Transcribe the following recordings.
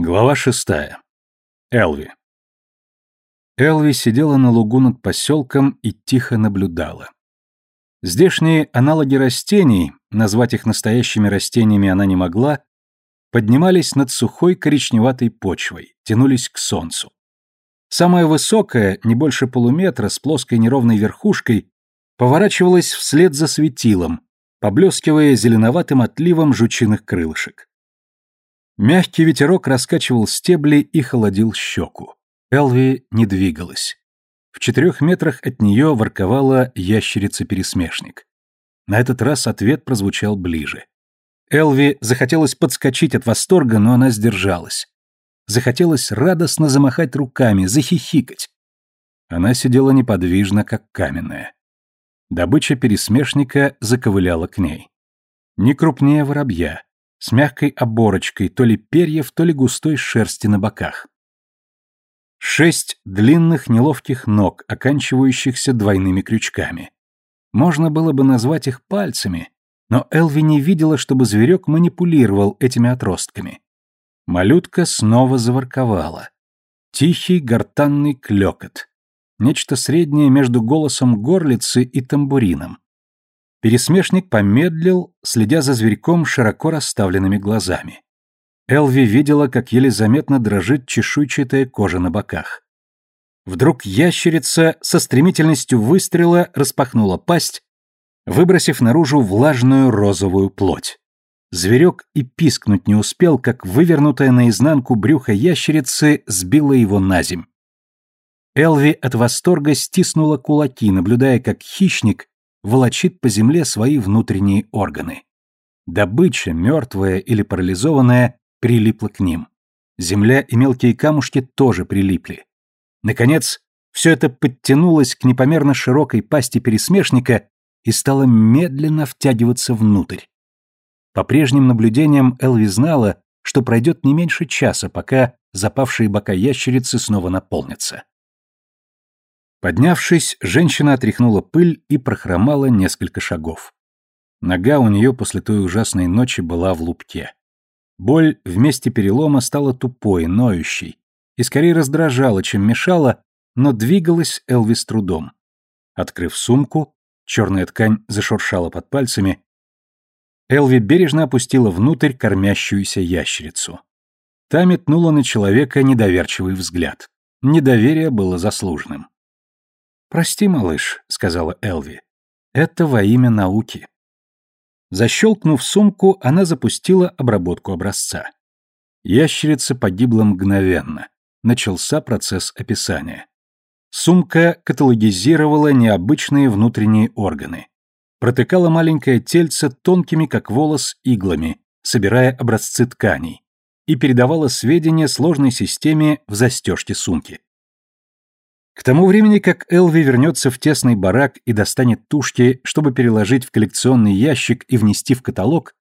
Глава шестая. Элви. Элви сидела на лугу над поселком и тихо наблюдала. Здешние аналоги растений, назвать их настоящими растениями она не могла, поднимались над сухой коричневатой почвой, тянулись к солнцу. Самая высокая, не больше полуметра, с плоской неровной верхушкой, поворачивалась вслед за светилом, поблескивая зеленоватым отливом жучиных крылышек. Мягкий ветерок раскачивал стебли и холодил щеку. Элви не двигалась. В четырех метрах от нее ворковала ящерица-пересмешник. На этот раз ответ прозвучал ближе. Элви захотелось подскочить от восторга, но она сдержалась. Захотелось радостно замахать руками, захихикать. Она сидела неподвижно, как каменная. Добыча пересмешника заковыляла к ней. Не крупнее воробья, с мягкой оборочкой то ли перьев, то ли густой шерсти на боках. Шесть длинных неловких ног, оканчивающихся двойными крючками. Можно было бы назвать их пальцами, но Элви не видела, чтобы зверек манипулировал этими отростками. Малютка снова заворковала. Тихий гортанный клёкот. Нечто среднее между голосом горлицы и тамбурином. Пересмешник помедлил, следя за зверьком широко расставленными глазами. Элви видела, как еле заметно дрожит чешуйчатая кожа на боках. Вдруг ящерица со стремительностью выстрела распахнула пасть, выбросив наружу влажную розовую плоть. Зверек и пискнуть не успел, как вывернутая наизнанку брюхо ящерицы сбила его на земь. Элви от восторга стиснула кулаки, наблюдая, как хищник волочит по земле свои внутренние органы. Добыча, мертвая или парализованная, прилипла к ним. Земля и мелкие камушки тоже прилипли. Наконец, все это подтянулось к непомерно широкой пасти пересмешника и стало медленно втягиваться внутрь. По прежним наблюдениям Элви знала, что пройдет не меньше часа, пока запавшие бока ящерицы снова наполнятся. Поднявшись, женщина отряхнула пыль и прохромала несколько шагов. Нога у нее после той ужасной ночи была в лупке. Боль вместе перелома стала тупой, ноющей, и скорее раздражала, чем мешала, но двигалась Элви с трудом. Открыв сумку, черная ткань зашуршала под пальцами, Элви бережно опустила внутрь кормящуюся ящерицу. Та метнула на человека недоверчивый взгляд. Недоверие было заслуженным. «Прости, малыш», — сказала Элви. «Это во имя науки». Защелкнув сумку, она запустила обработку образца. Ящерица погибла мгновенно. Начался процесс описания. Сумка каталогизировала необычные внутренние органы. Протыкала маленькое тельце тонкими, как волос, иглами, собирая образцы тканей, и передавала сведения сложной системе в застежке сумки. К тому времени, как Элви вернется в тесный барак и достанет тушки, чтобы переложить в коллекционный ящик и внести в каталог,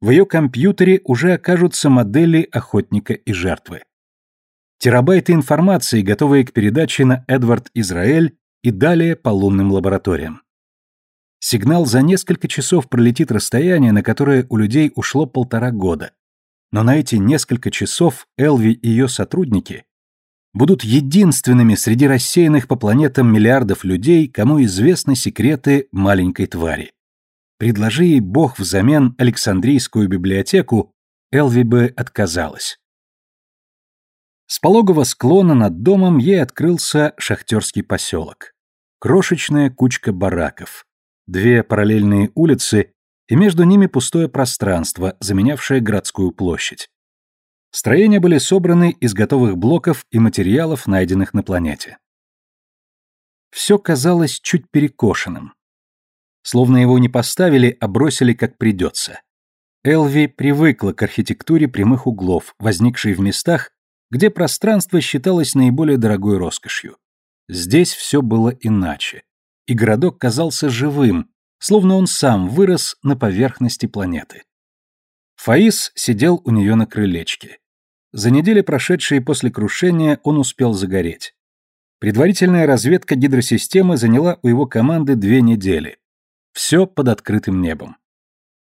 в ее компьютере уже окажутся модели охотника и жертвы. Терабайты информации, готовые к передаче на Эдвард Израиль и далее по лунным лабораториям. Сигнал за несколько часов пролетит расстояние, на которое у людей ушло полтора года. Но на эти несколько часов Элви и ее сотрудники будут единственными среди рассеянных по планетам миллиардов людей, кому известны секреты маленькой твари. Предложи ей Бог взамен Александрийскую библиотеку, Элви бы отказалась. С пологого склона над домом ей открылся шахтерский поселок. Крошечная кучка бараков. Две параллельные улицы и между ними пустое пространство, заменявшее городскую площадь. Строения были собраны из готовых блоков и материалов, найденных на планете. Все казалось чуть перекошенным. Словно его не поставили, а бросили как придется. Элви привыкла к архитектуре прямых углов, возникшей в местах, где пространство считалось наиболее дорогой роскошью. Здесь все было иначе, и городок казался живым, словно он сам вырос на поверхности планеты. Фаис сидел у нее на крылечке. За недели, прошедшие после крушения, он успел загореть. Предварительная разведка гидросистемы заняла у его команды две недели. Все под открытым небом.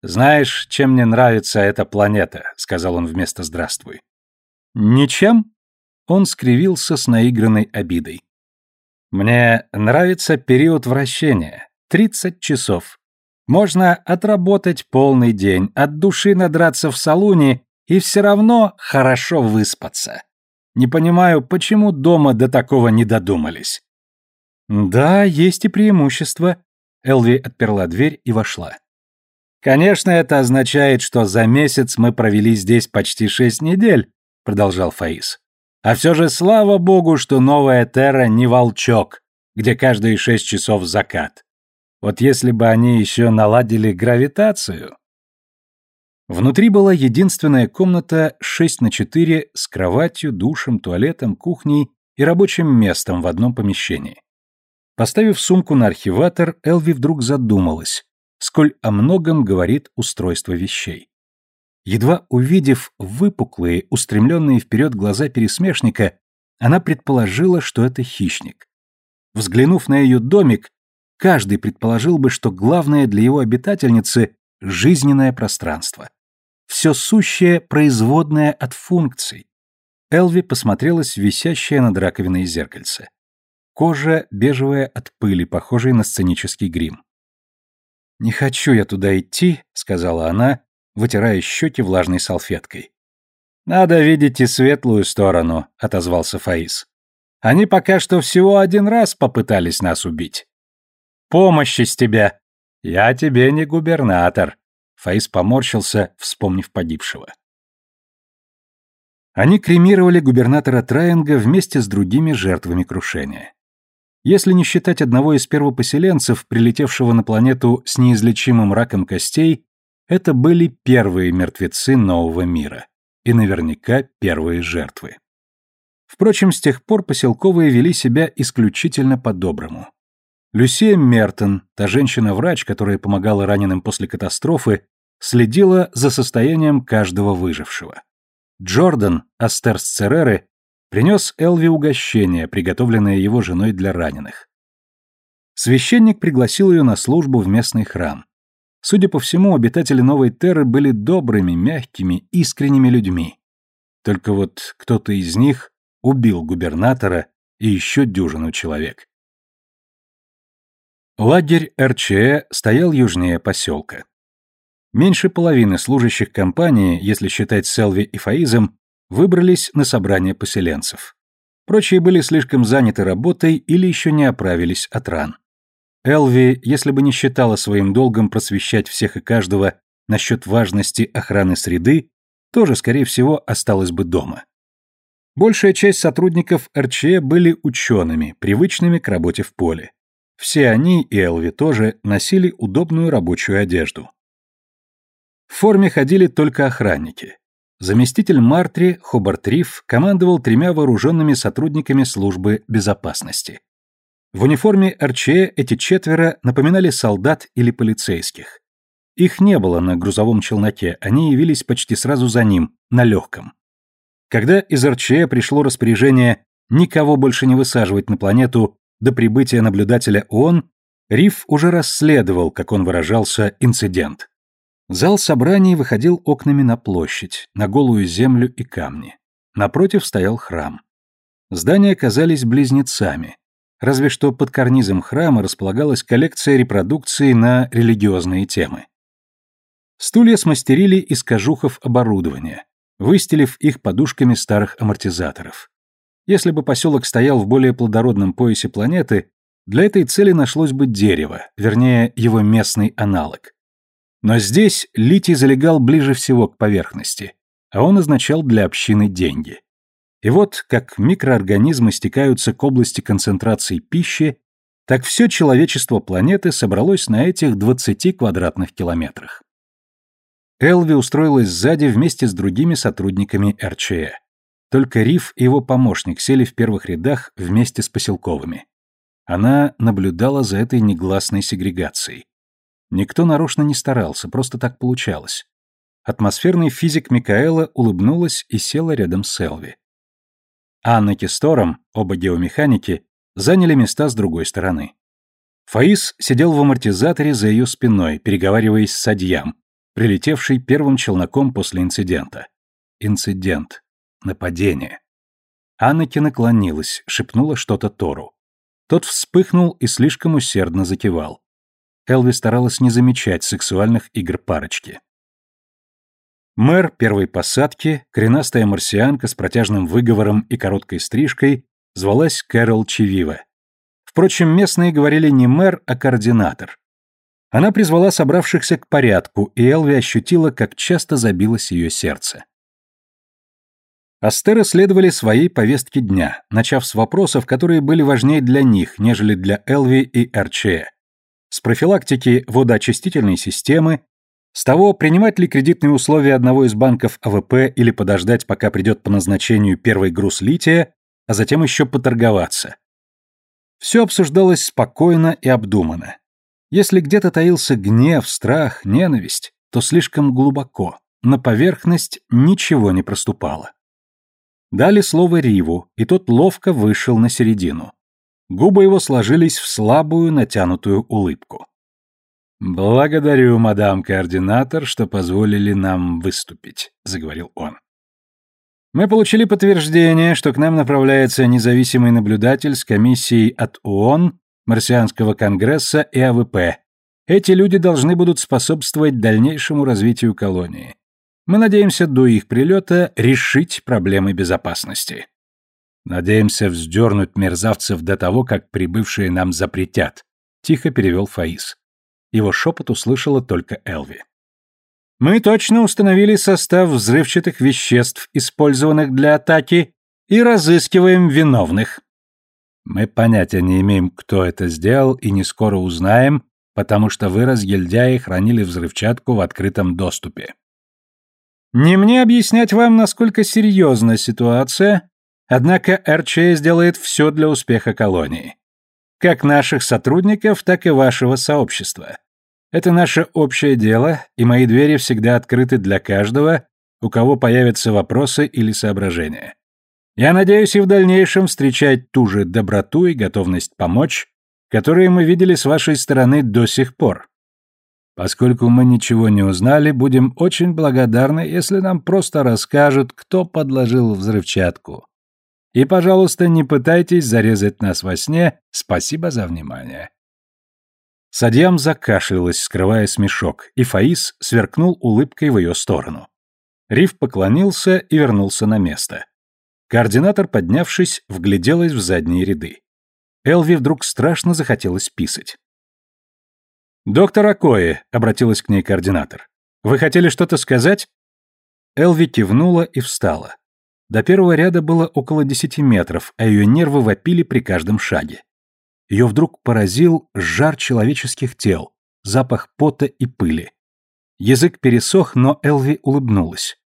«Знаешь, чем мне нравится эта планета?» — сказал он вместо «здравствуй». Ничем? Он скривился с наигранной обидой. Мне нравится период вращения. 30 часов. Можно отработать полный день, от души надраться в салуне и все равно хорошо выспаться. Не понимаю, почему дома до такого не додумались. Да, есть и преимущество. Элви отперла дверь и вошла. Конечно, это означает, что за месяц мы провели здесь почти шесть недель, продолжал Фаис. А все же слава богу, что новая Терра не волчок, где каждые шесть часов закат. Вот если бы они еще наладили гравитацию... Внутри была единственная комната 6 на 4 с кроватью, душем, туалетом, кухней и рабочим местом в одном помещении. Поставив сумку на архиватор, Элви вдруг задумалась, сколь о многом говорит устройство вещей. Едва увидев выпуклые, устремленные вперед глаза пересмешника, она предположила, что это хищник. Взглянув на ее домик, каждый предположил бы, что главное для его обитательницы — жизненное пространство. Все сущее производное от функций. Элви посмотрелась в висящее над раковиной зеркальце. Кожа бежевая от пыли, похожей на сценический грим. «Не хочу я туда идти», — сказала она, вытирая щеки влажной салфеткой. «Надо видеть и светлую сторону», — отозвался Фаис. «Они пока что всего один раз попытались нас убить. Помощи с тебя. Я тебе не губернатор», — Фаис поморщился, вспомнив погибшего. Они кремировали губернатора Траинга вместе с другими жертвами крушения. Если не считать одного из первопоселенцев, прилетевшего на планету с неизлечимым раком костей, это были первые мертвецы нового мира. И наверняка первые жертвы. Впрочем, с тех пор поселковые вели себя исключительно по-доброму. Люсия Мертон, та женщина-врач, которая помогала раненым после катастрофы, следила за состоянием каждого выжившего. Джордан, астер с Цереры, принес Элви угощение, приготовленное его женой для раненых. Священник пригласил ее на службу в местный храм. Судя по всему, обитатели Новой Терры были добрыми, мягкими, искренними людьми. Только вот кто-то из них убил губернатора и еще дюжину человек. Лагерь РЧЭ стоял южнее поселка. Меньше половины служащих компании, если считать Селви и Фаизом, выбрались на собрание поселенцев. Прочие были слишком заняты работой или еще не оправились от ран. Элви, если бы не считала своим долгом просвещать всех и каждого насчет важности охраны среды, тоже, скорее всего, осталась бы дома. Большая часть сотрудников РЧ были учеными, привычными к работе в поле. Все они, и Элви тоже, носили удобную рабочую одежду. В форме ходили только охранники. Заместитель Мартри, Хобарт Риф, командовал тремя вооруженными сотрудниками службы безопасности. В униформе РЧЭ эти четверо напоминали солдат или полицейских. Их не было на грузовом челноке, они явились почти сразу за ним, на легком. Когда из РЧЭ пришло распоряжение никого больше не высаживать на планету до прибытия наблюдателя ООН, Риф уже расследовал, как он выражался, инцидент. Зал собраний выходил окнами на площадь, на голую землю и камни. Напротив стоял храм. Здания казались близнецами, разве что под карнизом храма располагалась коллекция репродукций на религиозные темы. Стулья смастерили из кожухов оборудования, выстелив их подушками старых амортизаторов. Если бы поселок стоял в более плодородном поясе планеты, для этой цели нашлось бы дерево, вернее, его местный аналог. Но здесь литий залегал ближе всего к поверхности, а он означал для общины деньги. И вот, как микроорганизмы стекаются к области концентрации пищи, так все человечество планеты собралось на этих 20 квадратных километрах. Элви устроилась сзади вместе с другими сотрудниками РЧЭ. Только Риф и его помощник сели в первых рядах вместе с поселковыми. Она наблюдала за этой негласной сегрегацией. Никто нарочно не старался, просто так получалось. Атмосферный физик Микаэла улыбнулась и села рядом с Элви. Анна Кестором, оба геомеханики, заняли места с другой стороны. Фаис сидел в амортизаторе за ее спиной, переговариваясь с Садьям, прилетевший первым челноком после инцидента. Инцидент. Нападение. Аннеки наклонилась, шепнула что-то Тору. Тот вспыхнул и слишком усердно закивал. Элви старалась не замечать сексуальных игр парочки. Мэр первой посадки, коренастая марсианка с протяжным выговором и короткой стрижкой, звалась Кэрол Чевива. Впрочем, местные говорили не мэр, а координатор. Она призвала собравшихся к порядку, и Элви ощутила, как часто забилось ее сердце. Астеры следовали своей повестке дня, начав с вопросов, которые были важнее для них, нежели для Элви и РЧ. С профилактики водоочистительной системы, с того, принимать ли кредитные условия одного из банков АВП или подождать, пока придет по назначению первый груз лития, а затем еще поторговаться. Все обсуждалось спокойно и обдуманно. Если где-то таился гнев, страх, ненависть, то слишком глубоко, на поверхность ничего не проступало. Дали слово Риву, и тот ловко вышел на середину. Губы его сложились в слабую натянутую улыбку. «Благодарю, мадам-координатор, что позволили нам выступить», — заговорил он. «Мы получили подтверждение, что к нам направляется независимый наблюдатель с комиссией от ООН, Марсианского конгресса и АВП. Эти люди должны будут способствовать дальнейшему развитию колонии. Мы надеемся до их прилета решить проблемы безопасности. Надеемся вздернуть мерзавцев до того, как прибывшие нам запретят», — тихо перевел Фаис. Его шепот услышала только Элви. «Мы точно установили состав взрывчатых веществ, использованных для атаки, и разыскиваем виновных». «Мы понятия не имеем, кто это сделал, и не скоро узнаем, потому что вы, разгильдяи, хранили взрывчатку в открытом доступе». «Не мне объяснять вам, насколько серьезна ситуация, однако РЧ сделает все для успеха колонии. Как наших сотрудников, так и вашего сообщества. Это наше общее дело, и мои двери всегда открыты для каждого, у кого появятся вопросы или соображения. Я надеюсь и в дальнейшем встречать ту же доброту и готовность помочь, которые мы видели с вашей стороны до сих пор. Поскольку мы ничего не узнали, будем очень благодарны, если нам просто расскажут, кто подложил взрывчатку. И, пожалуйста, не пытайтесь зарезать нас во сне. Спасибо за внимание. Садьям закашлялась, скрывая смешок, и Фаис сверкнул улыбкой в ее сторону. Риф поклонился и вернулся на место. Координатор, поднявшись, вгляделась в задние ряды. Элви вдруг страшно захотелось писать. «Доктор Акои», — обратилась к ней координатор, — «вы хотели что-то сказать?» Элви кивнула и встала. До первого ряда было около десяти метров, а ее нервы вопили при каждом шаге. Ее вдруг поразил жар человеческих тел, запах пота и пыли. Язык пересох, но Элви улыбнулась.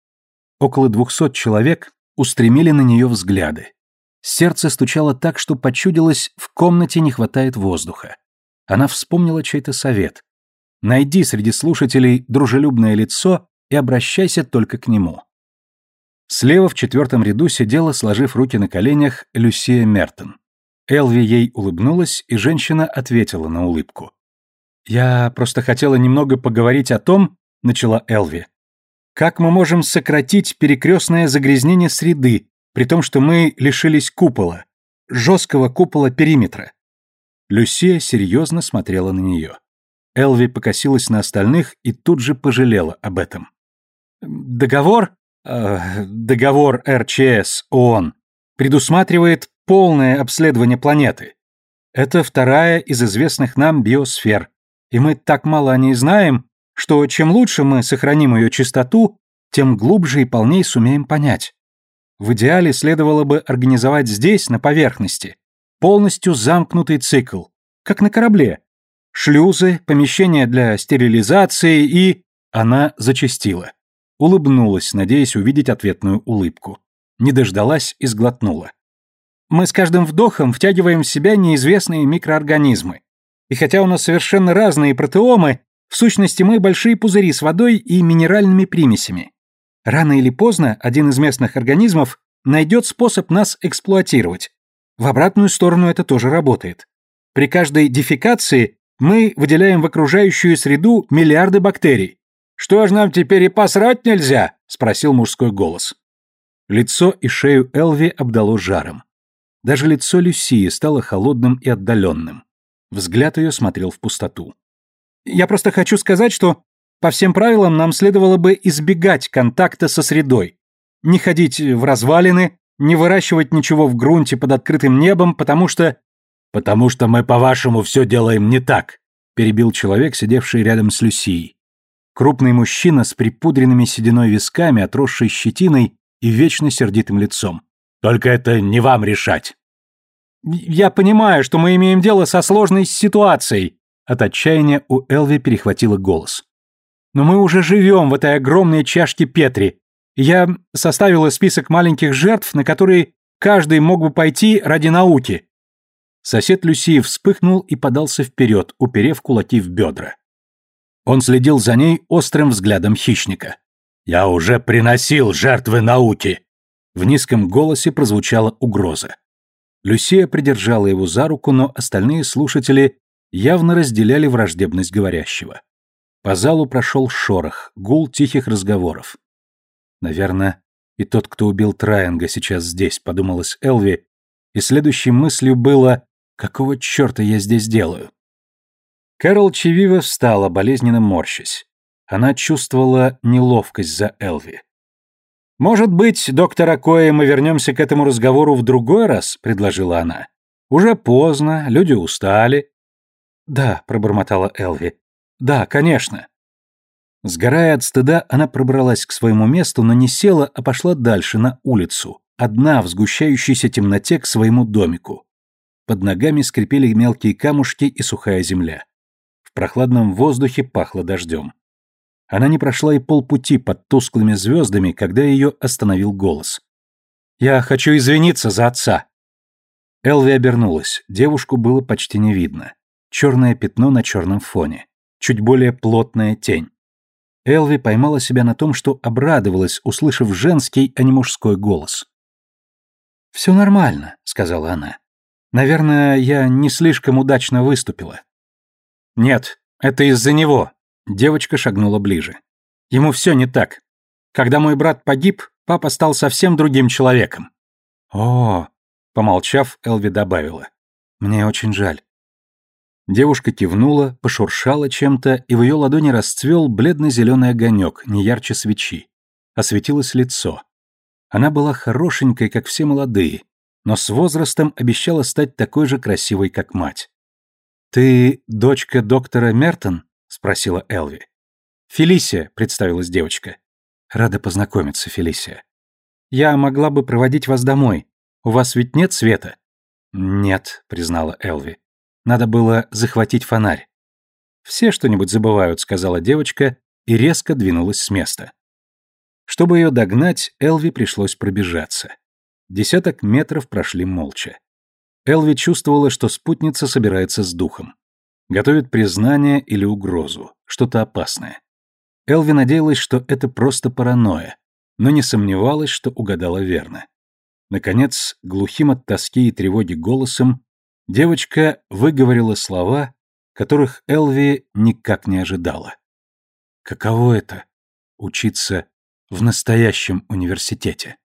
Около двухсот человек устремили на нее взгляды. Сердце стучало так, что почудилось, в комнате не хватает воздуха. Она вспомнила чей-то совет. Найди среди слушателей дружелюбное лицо и обращайся только к нему. Слева в четвертом ряду сидела, сложив руки на коленях, Люсия Мертон. Элви ей улыбнулась, и женщина ответила на улыбку. «Я просто хотела немного поговорить о том», — начала Элви, «как мы можем сократить перекрестное загрязнение среды, при том, что мы лишились купола, жесткого купола периметра». Люсия серьезно смотрела на нее. Элви покосилась на остальных и тут же пожалела об этом. «Договор? Э, договор РЧС ООН предусматривает полное обследование планеты. Это вторая из известных нам биосфер, и мы так мало о ней знаем, что чем лучше мы сохраним ее чистоту, тем глубже и полней сумеем понять. В идеале следовало бы организовать здесь, на поверхности, полностью замкнутый цикл, как на корабле. Шлюзы, помещения для стерилизации и... Она зачастила. Улыбнулась, надеясь увидеть ответную улыбку. Не дождалась и сглотнула. Мы с каждым вдохом втягиваем в себя неизвестные микроорганизмы. И хотя у нас совершенно разные протеомы, в сущности мы большие пузыри с водой и минеральными примесями. Рано или поздно один из местных организмов найдет способ нас эксплуатировать. В обратную сторону это тоже работает. При каждой дефекации мы выделяем в окружающую среду миллиарды бактерий. «Что ж нам теперь и посрать нельзя?» – спросил мужской голос. Лицо и шею Элви обдало жаром. Даже лицо Люсии стало холодным и отдаленным. Взгляд ее смотрел в пустоту. «Я просто хочу сказать, что по всем правилам нам следовало бы избегать контакта со средой. Не ходить в развалины, не выращивать ничего в грунте под открытым небом, потому что...» «Потому что мы, по-вашему, все делаем не так», перебил человек, сидевший рядом с Люсией. Крупный мужчина с припудренными сединой висками, отросшей щетиной и вечно сердитым лицом. «Только это не вам решать!» «Я понимаю, что мы имеем дело со сложной ситуацией!» От отчаяния у Элви перехватило голос. «Но мы уже живем в этой огромной чашке Петри. Я составила список маленьких жертв, на которые каждый мог бы пойти ради науки». Сосед Люсии вспыхнул и подался вперед, уперев кулаки в бедра. Он следил за ней острым взглядом хищника. «Я уже приносил жертвы науки!» В низком голосе прозвучала угроза. Люсия придержала его за руку, но остальные слушатели явно разделяли враждебность говорящего. По залу прошел шорох, гул тихих разговоров. «Наверное, и тот, кто убил Траенга, сейчас здесь», — подумалась Элви, и следующей мыслью было «Какого черта я здесь делаю?» Кэрол Чевива встала, болезненно морщась. Она чувствовала неловкость за Элви. «Может быть, доктор Акоя, мы вернемся к этому разговору в другой раз?» — предложила она. «Уже поздно, люди устали». «Да», — пробормотала Элви. «Да, конечно». Сгорая от стыда, она пробралась к своему месту, но не села, а пошла дальше, на улицу, одна в сгущающейся темноте к своему домику. Под ногами скрипели мелкие камушки и сухая земля. В прохладном воздухе пахло дождем. Она не прошла и полпути под тусклыми звездами, когда ее остановил голос. «Я хочу извиниться за отца». Элви обернулась. Девушку было почти не видно. Черное пятно на черном фоне. Чуть более плотная тень. Элви поймала себя на том, что обрадовалась, услышав женский, а не мужской голос. «Все нормально», — сказала она. «Наверное, я не слишком удачно выступила». «Нет, это из-за него», Девочка шагнула ближе. Ему все не так. Когда мой брат погиб, папа стал совсем другим человеком. О, помолчав, Элви добавила. Мне очень жаль. Девушка кивнула, пошуршала чем-то, и в ее ладони расцвел бледно-зеленый огонек, не ярче свечи. Осветилось лицо. Она была хорошенькой, как все молодые, но с возрастом обещала стать такой же красивой, как мать. «Ты дочка доктора Мертон?» — спросила Элви. «Фелисия», — представилась девочка. «Рада познакомиться, Фелисия. Я могла бы проводить вас домой. У вас ведь нет света?» «Нет», — признала Элви. «Надо было захватить фонарь». «Все что-нибудь забывают», — сказала девочка и резко двинулась с места. Чтобы ее догнать, Элви пришлось пробежаться. Десяток метров прошли молча. Элви чувствовала, что спутница собирается с духом. Готовит признание или угрозу, что-то опасное. Элви надеялась, что это просто паранойя, но не сомневалась, что угадала верно. Наконец, глухим от тоски и тревоги голосом, девочка выговорила слова, которых Элви никак не ожидала. Каково это — учиться в настоящем университете?